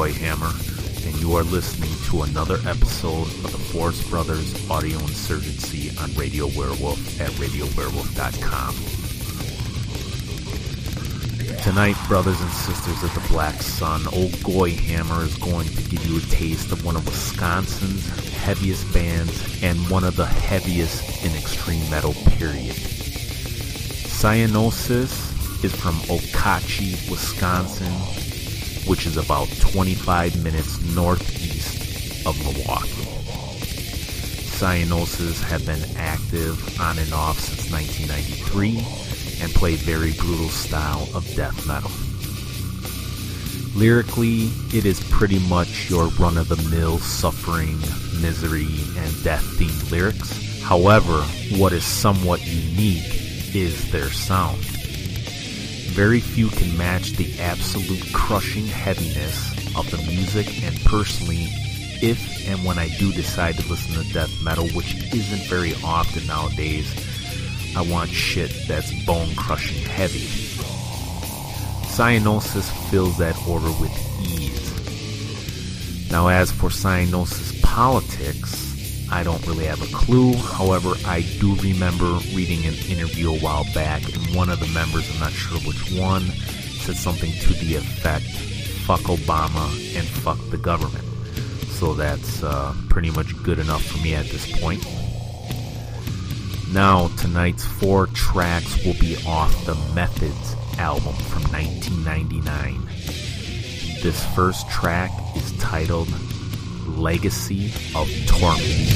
Goy Hammer, and you are listening to another episode of the Force Brothers Audio Insurgency on Radio Wehrwolf at RadioWehrwolf.com. Tonight, brothers and sisters of the Black Sun, Old Goy Hammer is going to give you a taste of one of Wisconsin's heaviest bands and one of the heaviest in extreme metal, period. Cyanosis is from Okauchee, Wisconsin, which is about 25 minutes northeast of Milwaukee. Cyanosis have been active on and off since 1993 and play very brutal style of death metal. Lyrically, it is pretty much your run-of-the-mill suffering, misery, and death-themed lyrics. However, what is somewhat unique is their sound. Very few can match the absolute crushing heaviness of the music, and personally, if and when I do decide to listen to death metal, which isn't very often nowadays, I want shit that's bone crushing heavy. Cyanosis fills that order with ease. Now, as for Cyanosis politics, I don't really have a clue. However, I do remember reading an interview a while back, and one of the members, I'm not sure which one, said something to the effect, fuck Obama and fuck the government. So that's uh, pretty much good enough for me at this point. Now, tonight's four tracks will be off the Methods album from 1999. This first track is titled Legacy of Torment.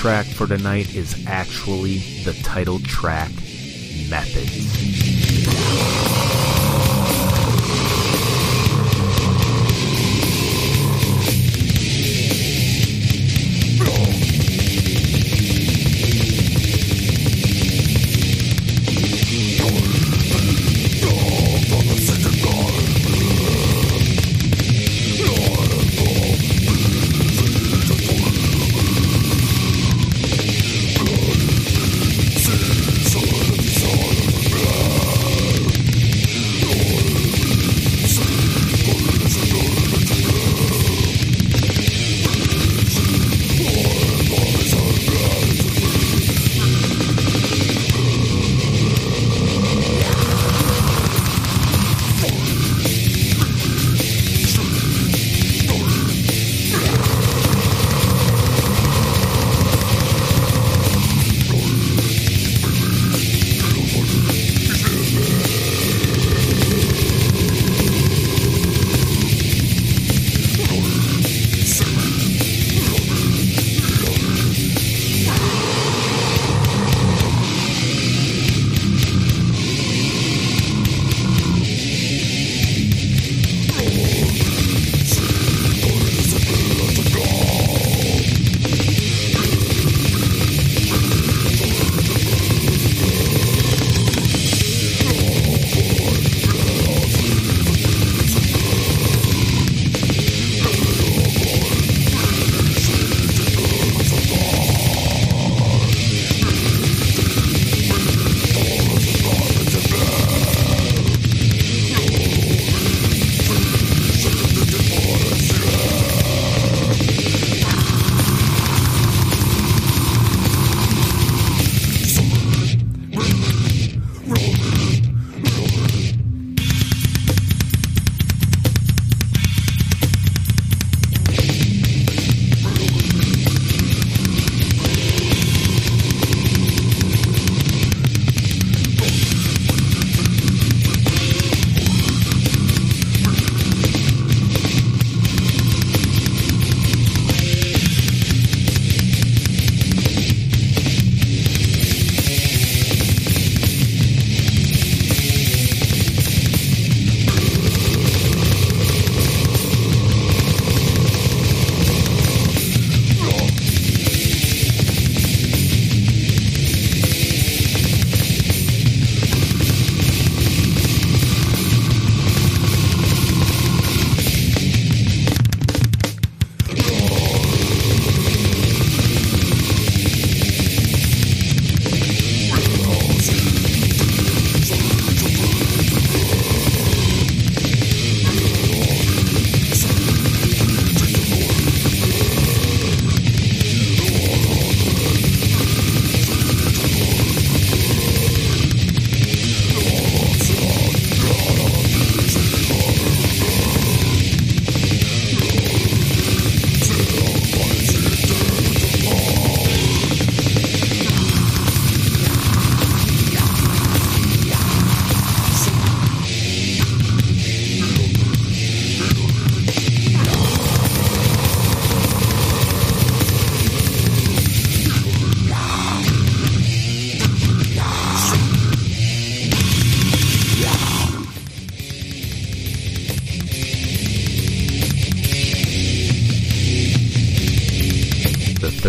Track for tonight is actually the title track, Methods.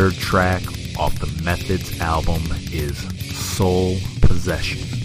Track off the Methods album is Soul Possession.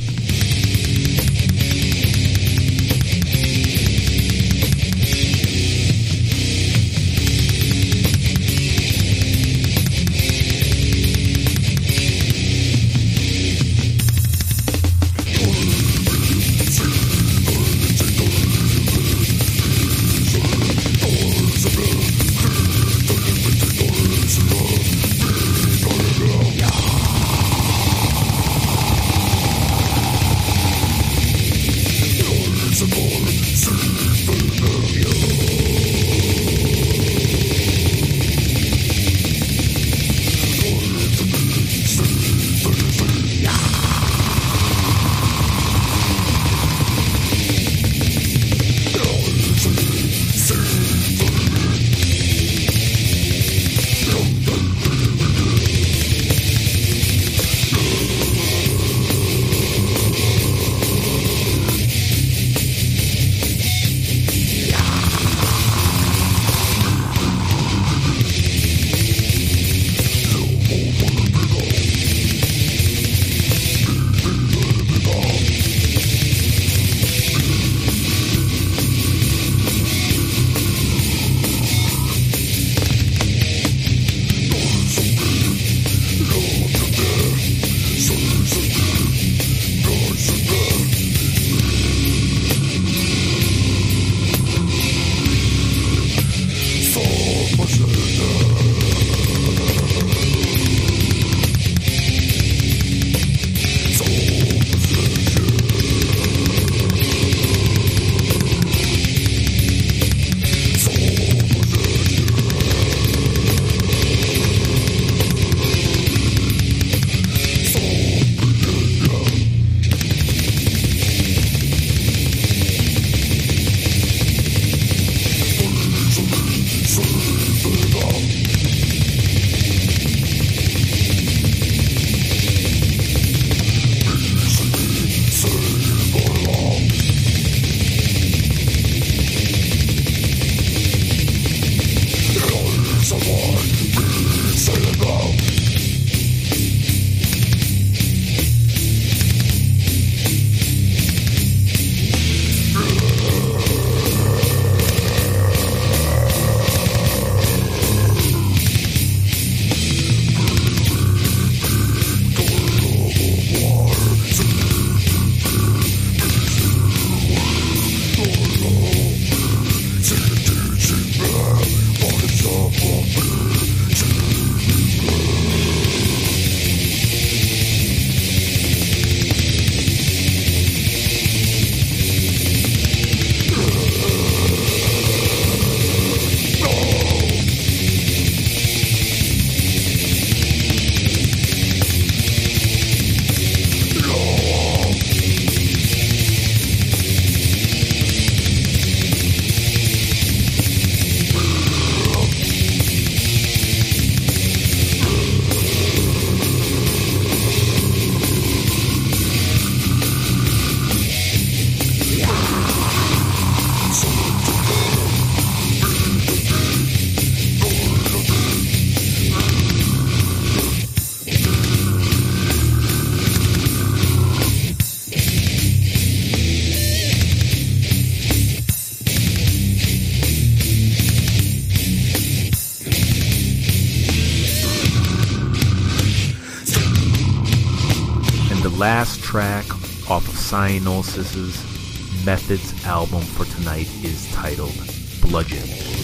Cyanosis's Methods album for tonight is titled Bludgeon.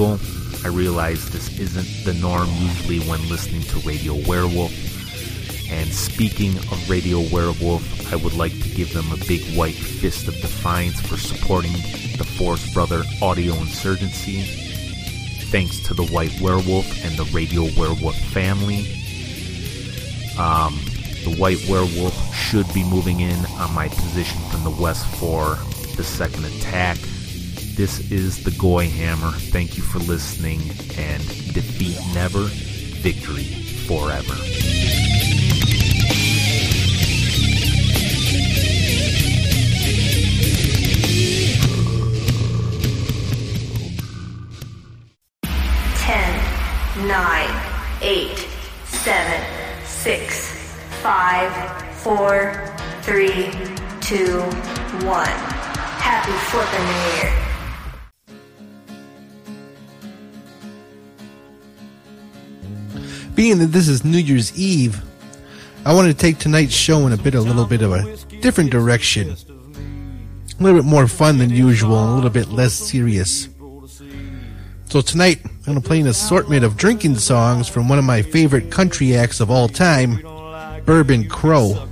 I realize this isn't the norm usually when listening to Radio Wehrwolf. And speaking of Radio Wehrwolf, I would like to give them a big white fist of defiance for supporting the Force Brother audio insurgency. Thanks to the White Werewolf and the Radio Wehrwolf family. Um, The White Werewolf should be moving in on my position from the west for the second attack. This is the Goy Hammer. Thank you for listening, and defeat never, victory forever. Nine, eight, seven, six, five, four, three, two, one. Happy flipping New Year. Being that this is New Year's Eve, I want to take tonight's show in a bit, a little bit of a different direction, a little bit more fun than usual, a little bit less serious. So tonight, I'm going to play an assortment of drinking songs from one of my favorite country acts of all time, Bourbon Crow.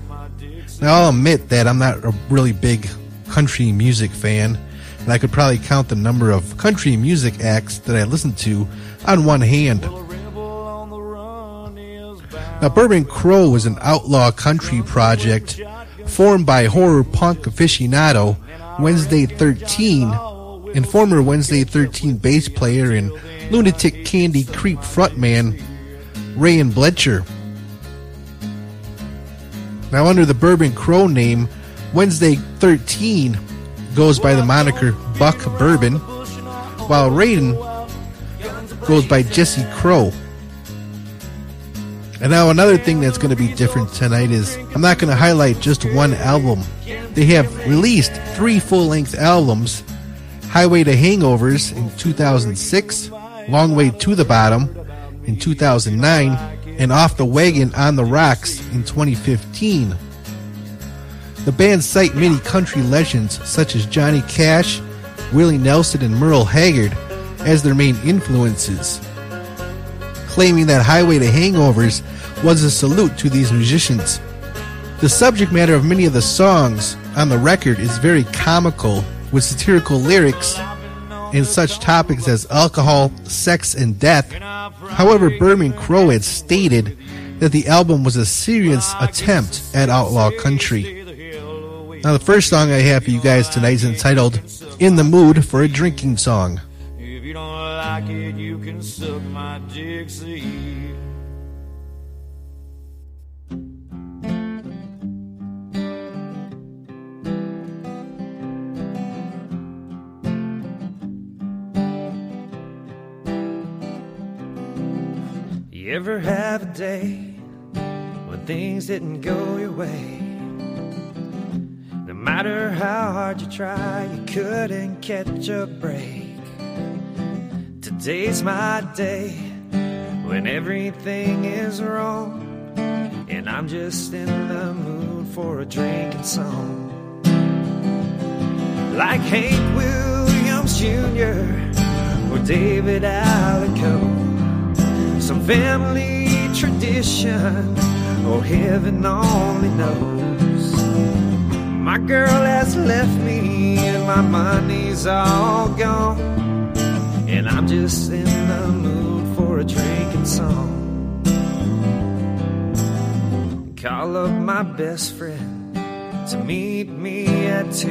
Now, I'll admit that I'm not a really big country music fan, and I could probably count the number of country music acts that I listen to on one hand. Now, Bourbon Crow was an outlaw country project formed by horror punk aficionado Wednesday 13 and former Wednesday 13 bass player and lunatic candy creep frontman Rayan Bletcher. Now, under the Bourbon Crow name, Wednesday 13 goes by the moniker Buck Bourbon, while Raiden goes by Jesse Crow. And now another thing that's going to be different tonight is I'm not going to highlight just one album. They have released three full-length albums: Highway to Hangovers in 2006, Long Way to the Bottom in 2009, and Off the Wagon on the Rocks in 2015. The band cite many country legends such as Johnny Cash, Willie Nelson, and Merle Haggard as their main influences claiming that Highway to Hangovers was a salute to these musicians. The subject matter of many of the songs on the record is very comical, with satirical lyrics and such topics as alcohol, sex, and death. However, Bourbon Crow had stated that the album was a serious attempt at outlaw country. Now, the first song I have for you guys tonight is entitled In the Mood for a Drinking Song. Like it, you can suck my Dixie. You ever have a day when things didn't go your way? No matter how hard you try, you couldn't catch a break. Today's my day when everything is wrong, and I'm just in the mood for a drinking song. Like Hank Williams Jr. or David Allan Coe, some family tradition, or heaven only knows. My girl has left me, and my money's all gone. And I'm just in the mood for a drinking song. Call up my best friend to meet me at two.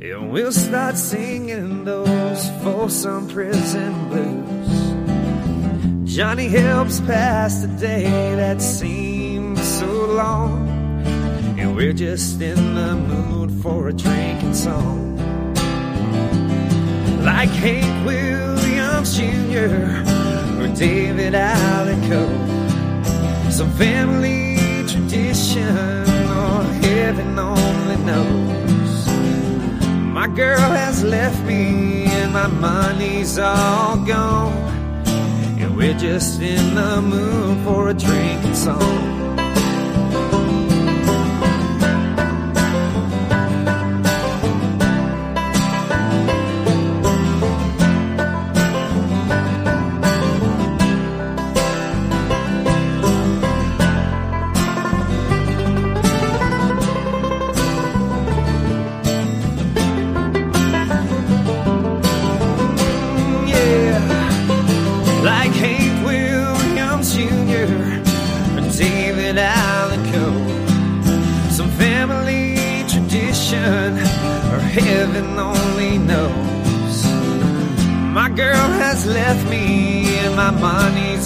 And we'll start singing those Folsom Prison blues. Johnny helps pass the day that seems so long. And we're just in the mood for a drinking song like Hank Williams Jr. or David Allan Coe. Some family tradition or heaven only knows. My girl has left me and my money's all gone. And we're just in the mood for a drinking song.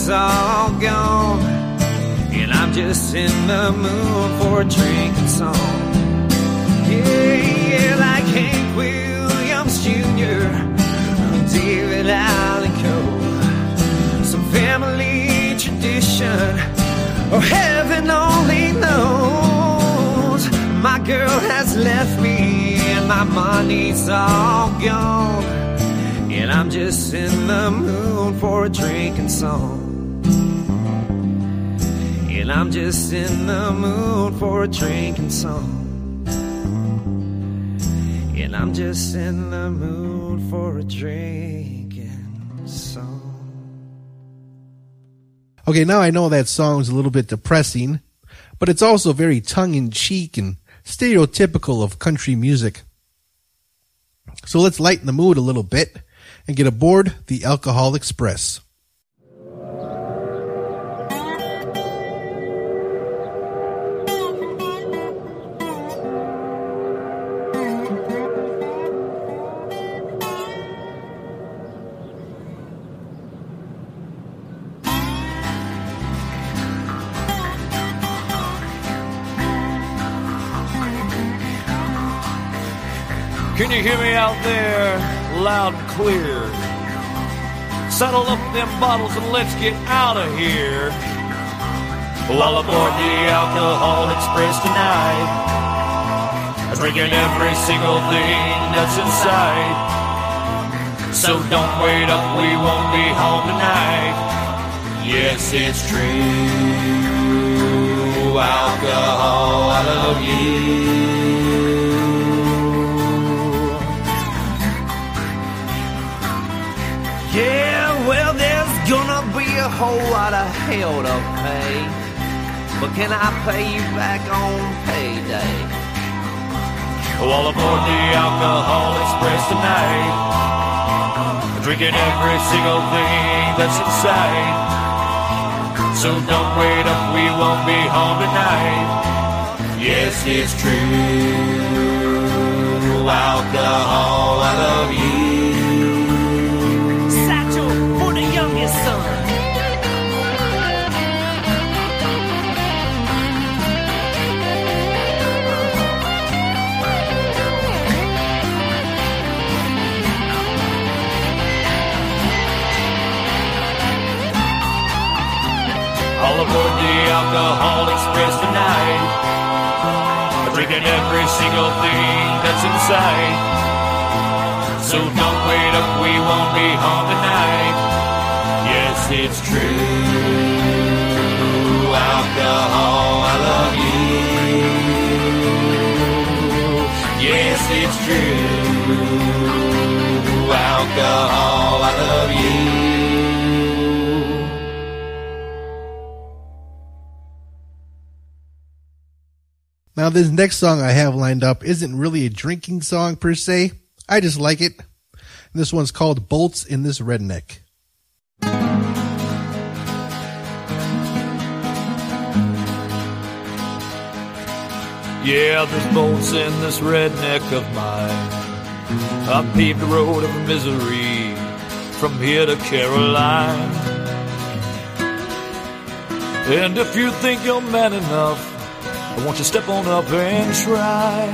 Money's all gone. And I'm just in the mood for a drinking song. Yeah, yeah, like Hank Williams Jr., David Allan Coe. Some family tradition or heaven only knows. My girl has left me and my money's all gone. And I'm just in the mood for a drinking song. I'm just in the mood for a drinking song. And I'm just in the mood for a drinking song. Okay, now I know that song's a little bit depressing, but it's also very tongue in cheek and stereotypical of country music. So let's lighten the mood a little bit and get aboard the Alcohol Express. Can you hear me out there loud and clear? Settle up them bottles and let's get out of here. While aboard the Alcohol Express tonight, drinking every single thing that's inside. So don't wait up, we won't be home tonight. Yes, it's true. Alcohol, I love you. Yeah, well, there's gonna be a whole lot of hell to pay. But can I pay you back on payday? All aboard the Alcohol Express tonight. Drinking every single thing that's inside. So don't wait up, we won't be home tonight. Yes, it's true. Alcohol, I love you. This next song I have lined up isn't really a drinking song per se. I just like it. This one's called Bolts in This Redneck. Yeah, there's bolts in this redneck of mine. I paved the road of misery from here to Caroline. And if you think you're man enough, I want you to step on up and try.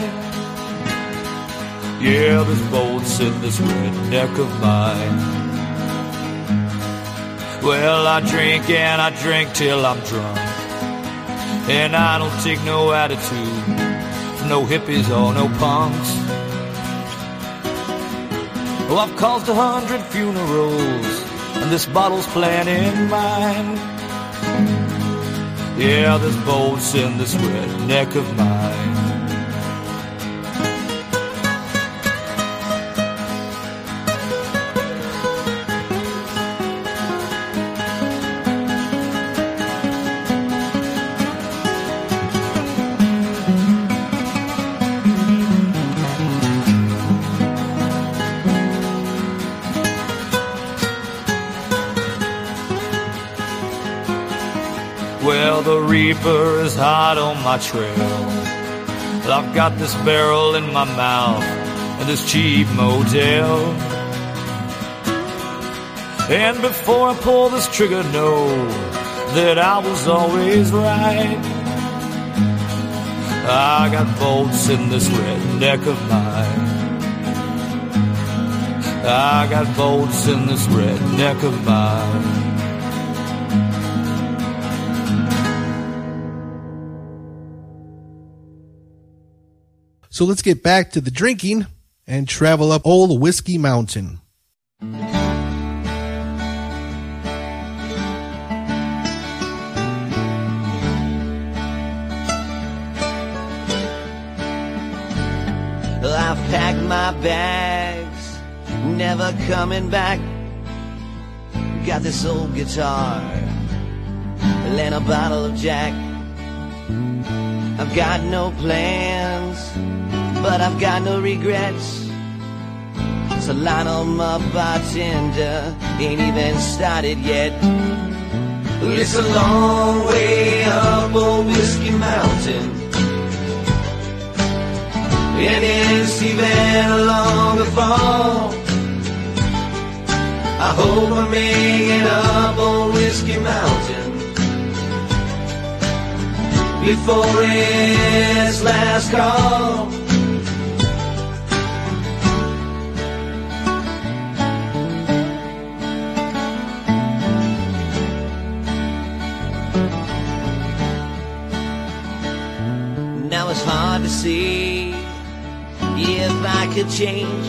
Yeah, there's bolts in this redneck of mine. Well, I drink and I drink till I'm drunk. And I don't take no attitude no hippies or no punks. Well, I've caused a hundred funerals, and this bottle's playing in mine. Yeah, there's bolts in this redneck of mine. Reaper is hot on my trail. I've got this barrel in my mouth and this cheap motel. And before I pull this trigger, know that I was always right. I got bolts in this redneck of mine. I got bolts in this redneck of mine. So let's get back to the drinking and travel up Old Whiskey Mountain. I've packed my bags, never coming back. Got this old guitar and a bottle of Jack. I've got no plans, but I've got no regrets. So on my bartender, ain't even started yet. It's a long way up old Whiskey Mountain. And it's even longer fall. I hope I make it up on Whiskey Mountain before its last call. It's hard to see if I could change.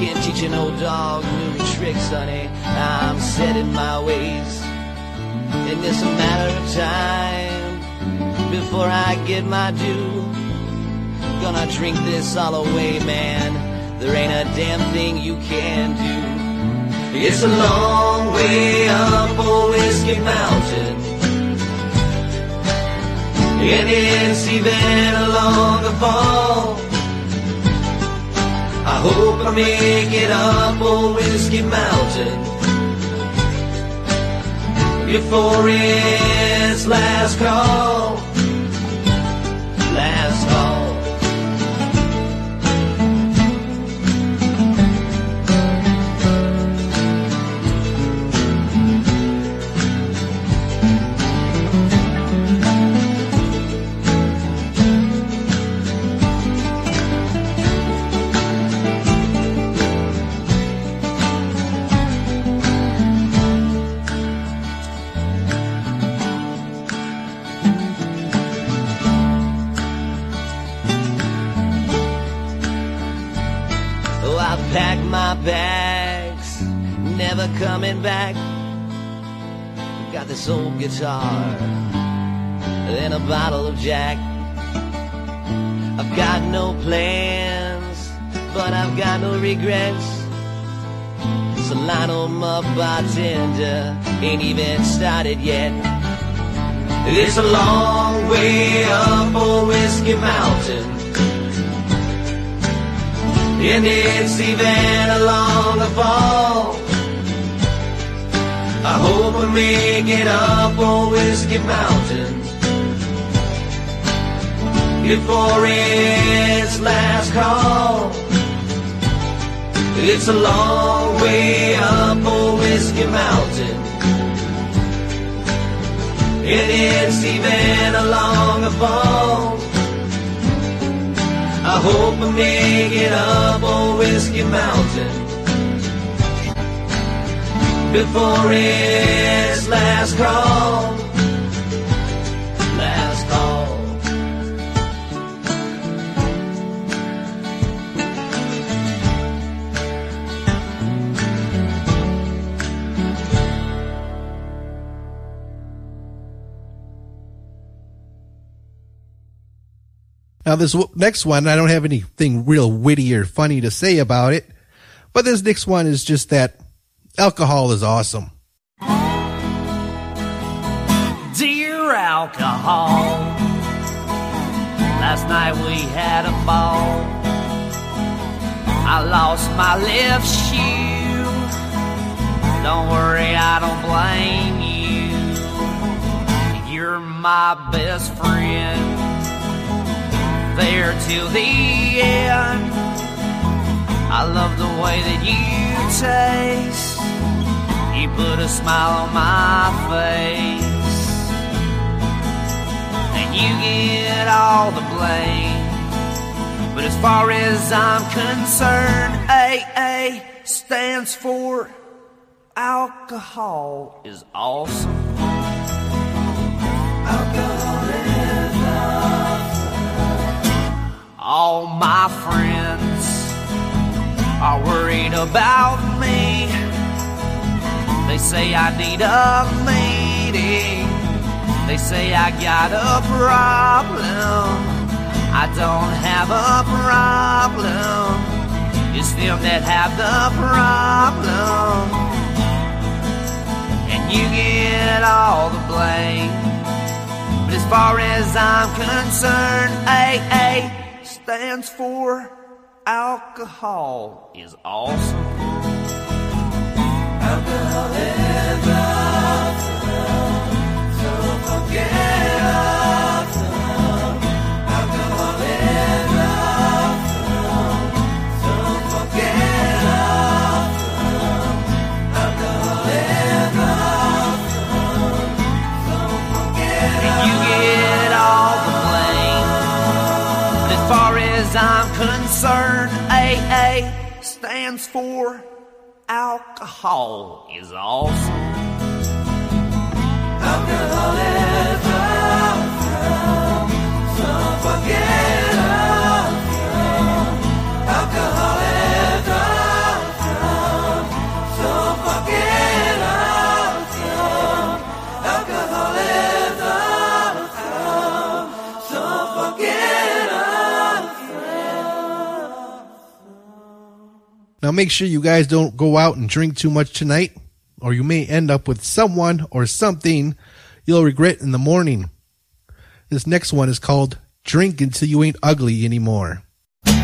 Can't teach an old dog new tricks, honey. I'm set in my ways. And it's a matter of time before I get my due. Gonna drink this all away, man. There ain't a damn thing you can do. It's a long way up old Whiskey Mountain. And it's even a longer fall. I hope I make it up on Whiskey Mountain before its last call. This old guitar and a bottle of Jack. I've got no plans, but I've got no regrets. So Lionel, my bartender, ain't even started yet. It's a long way up old Whiskey Mountain. And it's even a longer fall. I hope I make it up on Whiskey Mountain before its last call. It's a long way up on Whiskey Mountain. And it's even a longer fall. I hope I make it up on Whiskey Mountain before its last call. Last call. Now, this next one, I don't have anything real witty or funny to say about it, but this next one is just that alcohol is awesome. Dear alcohol, last night we had a ball. I lost my left shoe. Don't worry, I don't blame you. You're my best friend. there till the end. I love the way that you taste. You put a smile on my face. And you get all the blame. But as far as I'm concerned, AA stands for alcohol is awesome. All my friends are worried about me. They say I need a meeting. They say I got a problem. I don't have a problem. It's them that have the problem. And you get all the blame. But as far as I'm concerned, AA stands for alcohol is awesome. For alcohol is awesome. Alcohol Now make sure you guys don't go out and drink too much tonight, or you may end up with someone or something you'll regret in the morning. This next one is called Drink Until You Ain't Ugly Anymore. When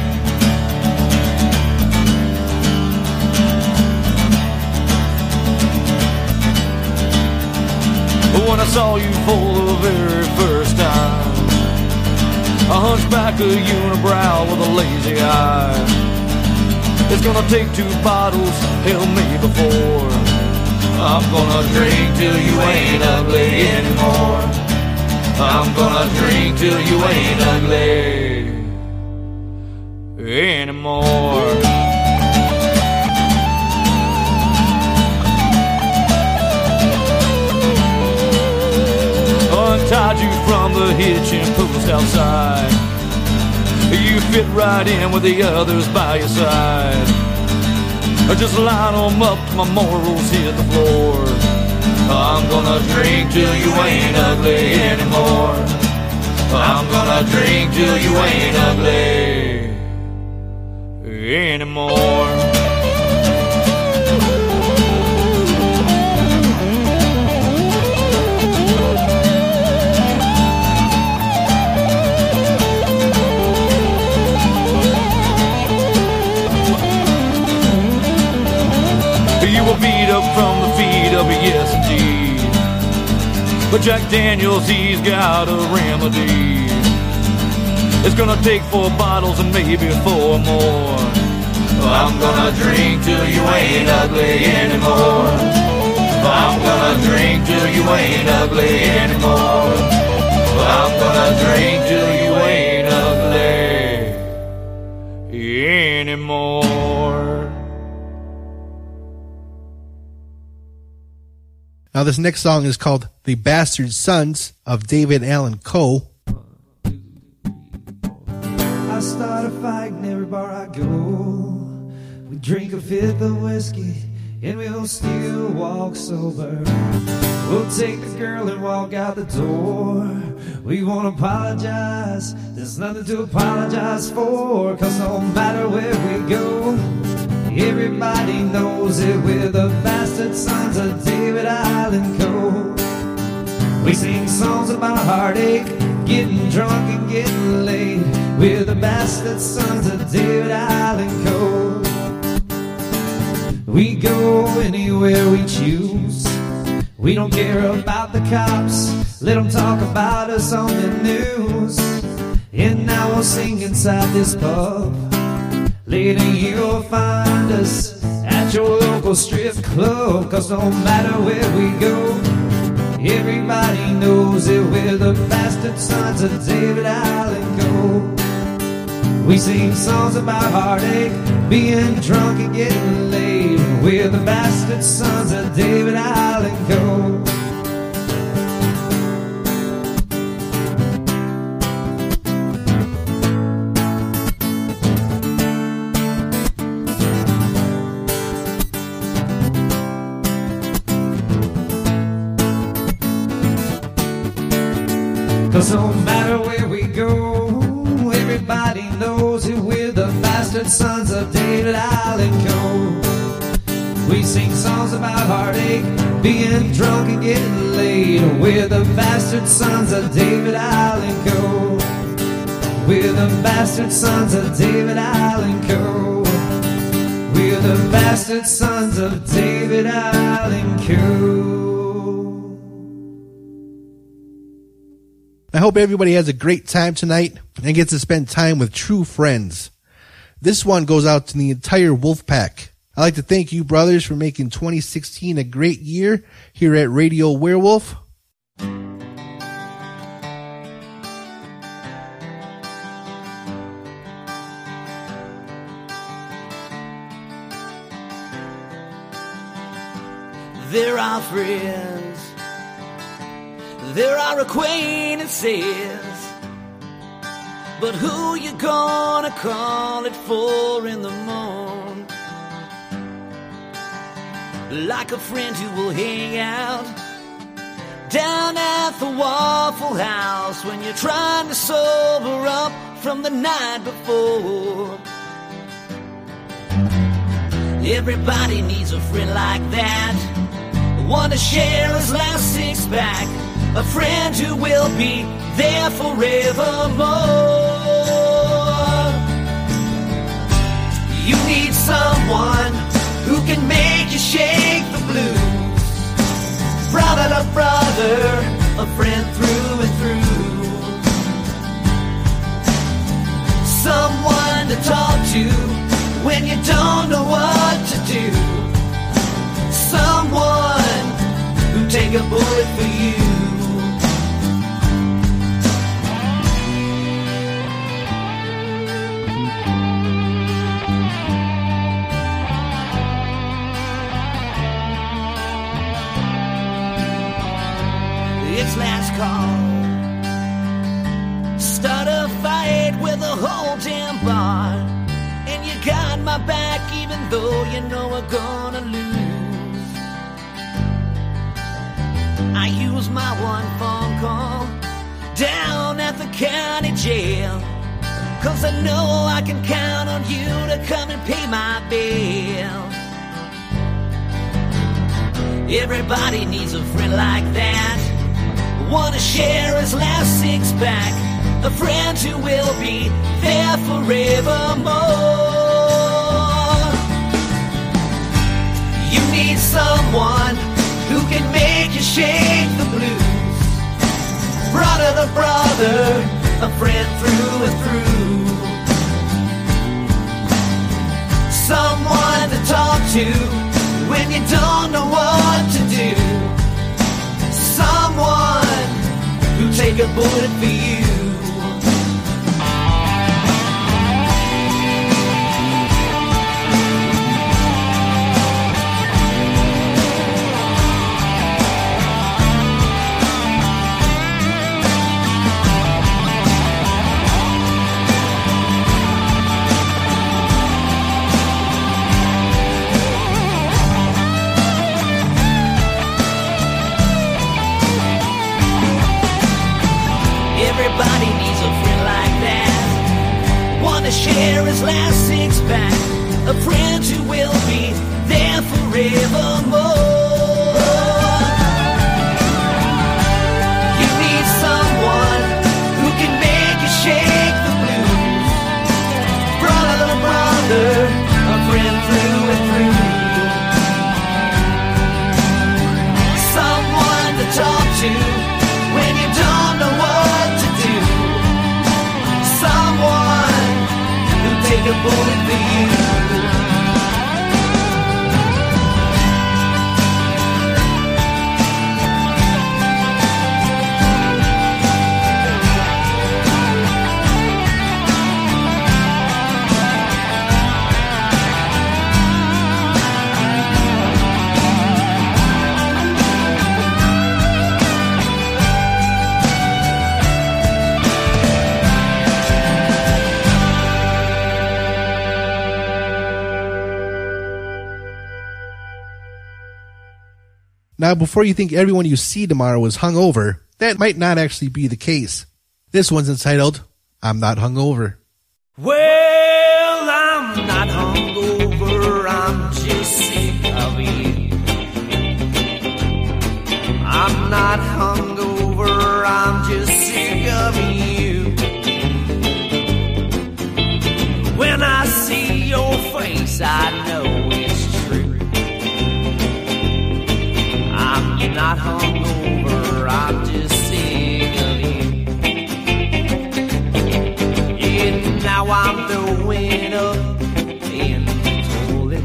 I saw you for the very first time, a hunchback, a unibrow with a lazy eye. It's gonna take two bottles, hell maybe four. I'm gonna drink till you ain't ugly anymore. I'm gonna drink till you ain't ugly anymore. Untied you from the hitch and post outside. You fit right in with the others by your side. I just line 'em up, my morals hit the floor. I'm gonna drink till you ain't ugly anymore. I'm gonna drink till you ain't ugly anymore. Yes indeed. But Jack Daniels, he's got a remedy. It's gonna take four bottles and maybe four more. I'm gonna drink till you ain't ugly anymore. I'm gonna drink till you ain't ugly anymore. I'm gonna drink till Now this next song is called The Bastard Sons of David Allan Coe. I start a fight in every bar I go. We drink a fifth of whiskey and we'll still walk sober. We'll take the girl and walk out the door. We won't apologize. There's nothing to apologize for. Cause no matter where we go, everybody knows it. We're the bastard sons of David Allan Coe. We sing songs about heartache, getting drunk and getting laid. We're the bastard sons of David Allan Coe. We go anywhere we choose. We don't care about the cops. Let them talk about us on the news. And now we'll sing inside this pub. Later you'll find us at your local strip club. Cause no matter where we go, everybody knows that we're the bastard sons of David Allan Coe. We sing songs about heartache, being drunk and getting laid. We're the bastard sons of David Allan Coe. No matter where we go, everybody knows that we're the bastard sons of David Allan Coe. We sing songs about heartache, being drunk and getting laid. We're the bastard sons of David Allan Coe. We're the bastard sons of David Allan Coe. We're the bastard sons of David Allan Coe. I hope everybody has a great time tonight and gets to spend time with true friends. This one goes out to the entire Wolf Pack. I'd like to thank you brothers for making 2016 a great year here at Radio Wehrwolf. There are friends, there are acquaintances, but who you gonna call it for in the morning? Like a friend who will hang out down at the Waffle House when you're trying to sober up from the night before. Everybody needs a friend like that. One to share his last six pack. A friend who will be there forevermore. You need someone who can make you shake the blues. Brother to brother, a friend through and through. Someone to talk to when you don't know what to do. Someone who take a bullet for you. It's last call. Start a fight with a whole damn bar. And you got my back even though you know we're gonna lose. I use my one phone call down at the county jail. Cause I know I can count on you to come and pay my bill. Everybody needs a friend like that. Want to share his last six pack. A friend who will be there forevermore. You need someone who can make you shake the blues. Brother to brother, a friend through and through. Someone to talk to when you don't know what to do. Someone take a bullet for you. Share his last six pack. A friend who will be there forevermore. trouble with you. Now, before you think everyone you see tomorrow is hungover, that might not actually be the case. This one's entitled, I'm Not Hungover. Well, I'm not hungover, I'm just sick of it. I'm not Now I'm throwing up in the toilet.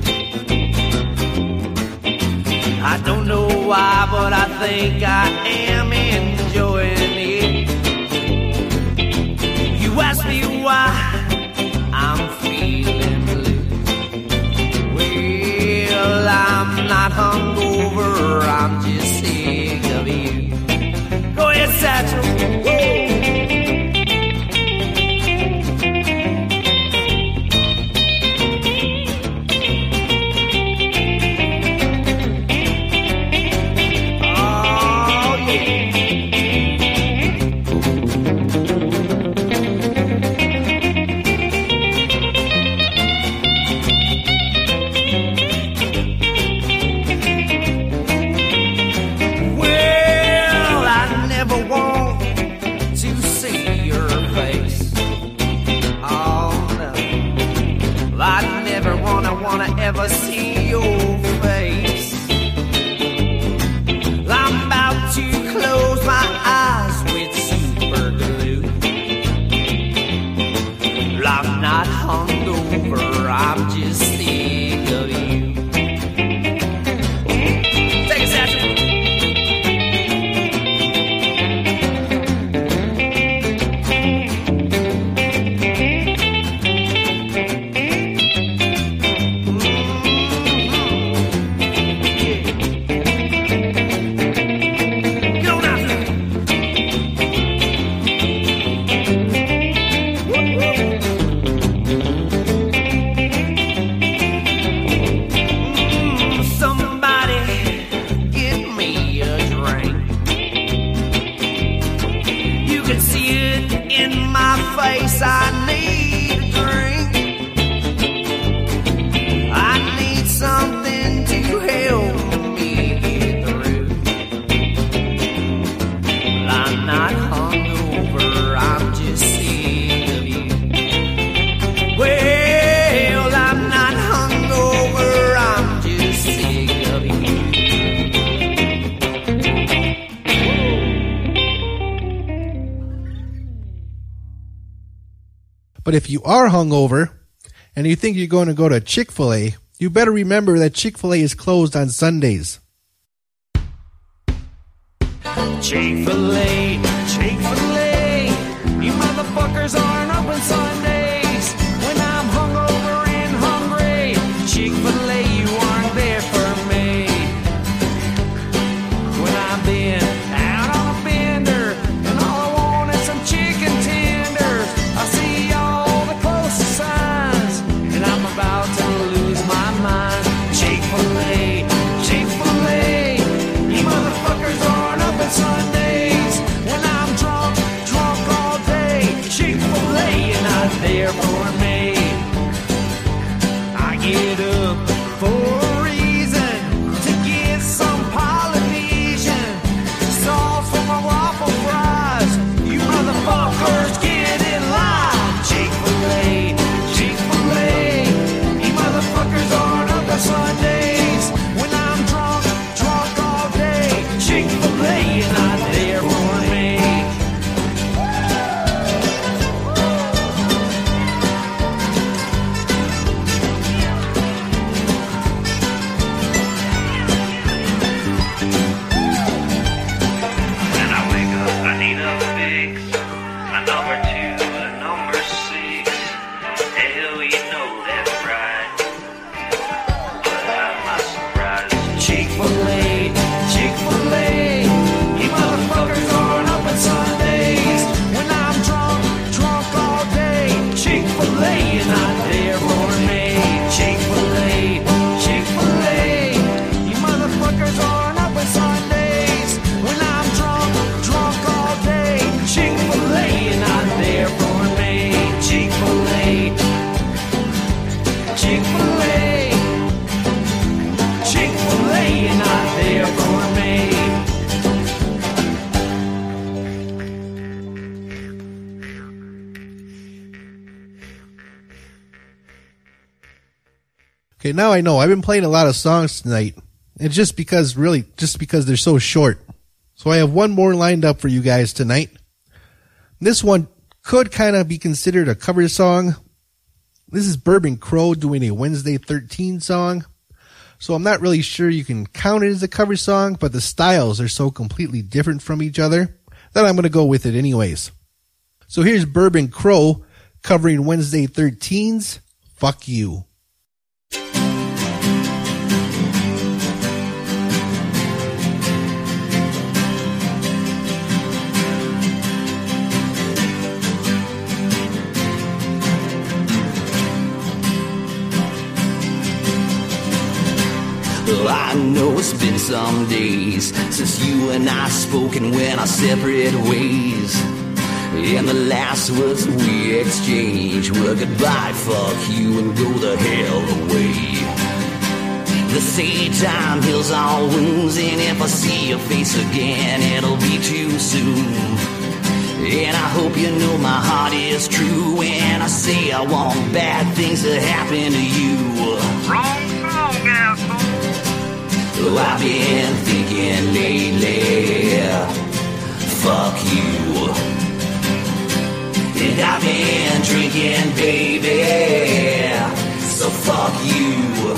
I don't know why, but I think I am enjoying it. You ask me why I'm feeling blue. Well, I'm not hungover, I'm just sick of you. Go ahead, Satchel. are hungover and you think you're going to go to Chick fil A, you better remember that Chick fil A is closed on Sundays. Chick fil A, Chick fil A, you motherfuckers aren't open Sundays. here Now I know. I've been playing a lot of songs tonight. It's just because, really, just because they're so short. So I have one more lined up for you guys tonight. This one could kind of be considered a cover song. This is Bourbon Crow doing a Wednesday 13 song. So I'm not really sure you can count it as a cover song, but the styles are so completely different from each other that I'm going to go with it anyways. So here's Bourbon Crow covering Wednesday 13's Fuck You. Well, I know it's been some days since you and I spoke and went our separate ways. And the last words we exchanged were goodbye, fuck you, and go the hell away. The say time heals all wounds, and if I see your face again, it'll be too soon. And I hope you know my heart is true when I say I want bad things to happen to you. Wrong song, asshole. Oh, I've been thinking lately, fuck you. And I've been drinking, baby, so fuck you.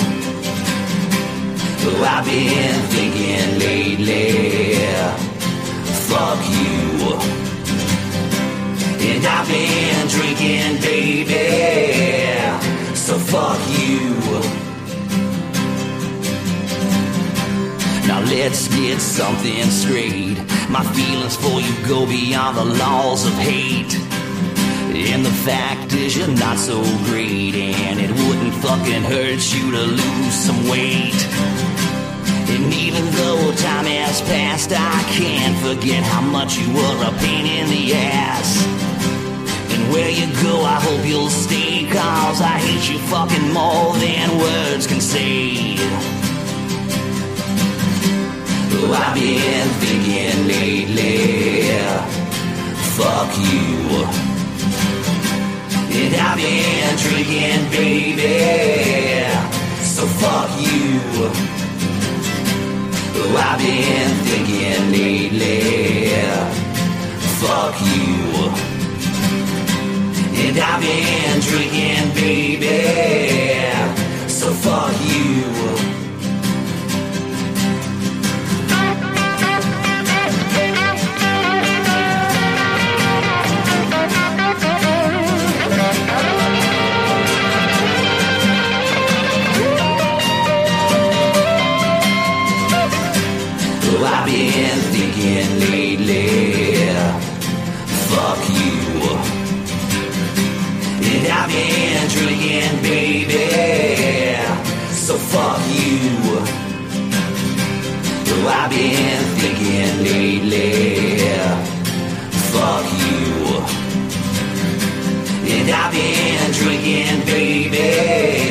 Oh, I've been thinking lately, fuck you. And I've been drinking, baby, so fuck you. Let's get something straight. My feelings for you go beyond the laws of hate. And the fact is you're not so great and it wouldn't fucking hurt you to lose some weight. And even though time has passed, I can't forget how much you were a pain in the ass. And where you go, I hope you'll stay, cause I hate you fucking more than words can say. Oh, I've been thinking lately, fuck you. And I've been drinking, baby, so fuck you. Oh, I've been thinking lately, fuck you. And I've been drinking, baby, so fuck you. Fuck you. Oh, I've been thinking lately, fuck you. And I've been drinking, baby,